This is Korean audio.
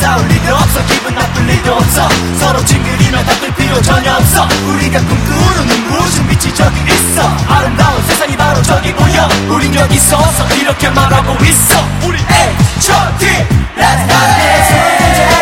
싸울 일도 없어. 기분 나쁠 일도 없어. 서로 징그리며 닦을 필요 전혀 없어. 우리가 꿈꾸는 무슨 빛이 저기 있어. 아름다운 세상이 바로 저기 보여. 우린 여기 서서 이렇게 말하고 있어. 우리 H.O.T. Let's go